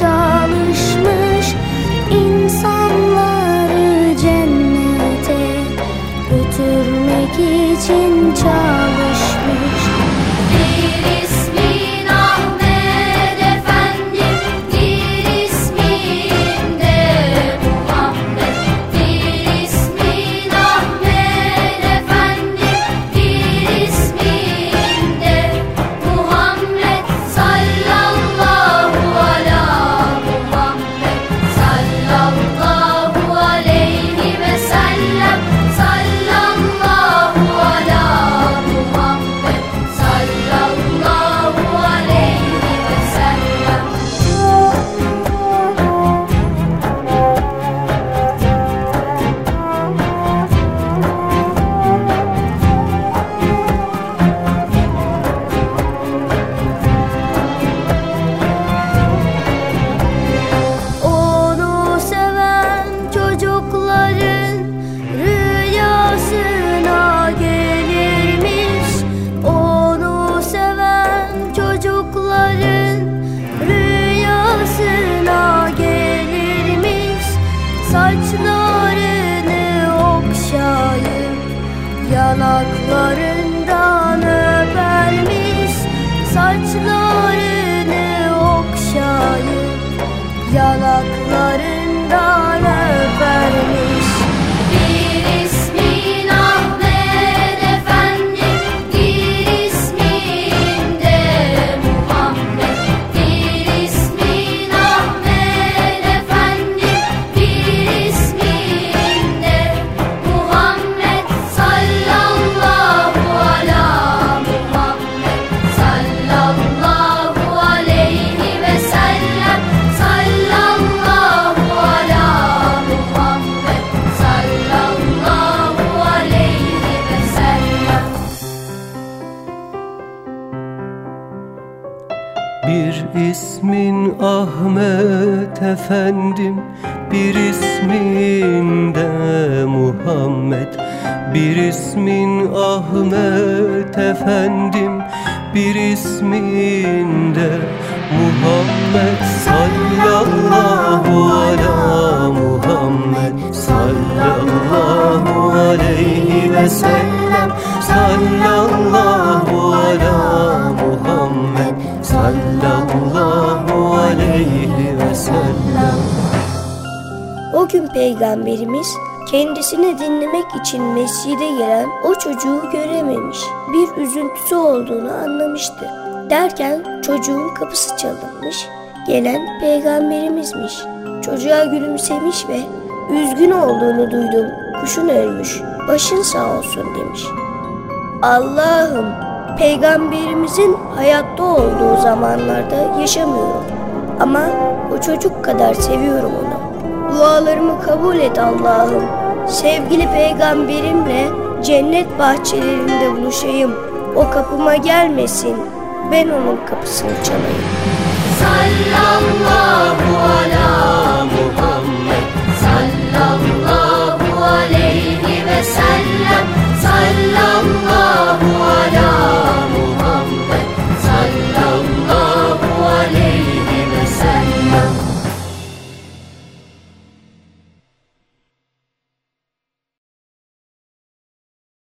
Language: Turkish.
çalışmış insanları cennete götürmek için çalışmış yanaklarından öpermiş Saçlarını okşayıp yanaklarından öpermiş Bir ismin Ahmet efendim Bir ismin de Muhammed. Bir ismin Ahmet efendim Bir ismin de Muhammed. Sallallahu ala Muhammed Sallallahu aleyhi ve sellem. Sallallahu O gün peygamberimiz kendisini dinlemek için mescide gelen o çocuğu görememiş. Bir üzüntüsü olduğunu anlamıştı. Derken çocuğun kapısı çalınmış. Gelen peygamberimizmiş. Çocuğa gülümsemiş ve üzgün olduğunu duydum. Kuşun ölmüş. Başın sağ olsun demiş. Allah'ım peygamberimizin hayatta olduğu zamanlarda yaşamıyorum. Ama o çocuk kadar seviyorum onu. Dualarımı kabul et Allah'ım. Sevgili peygamberimle cennet bahçelerinde buluşayım. O kapıma gelmesin. Ben onun kapısını çalayım. Sallallahu ala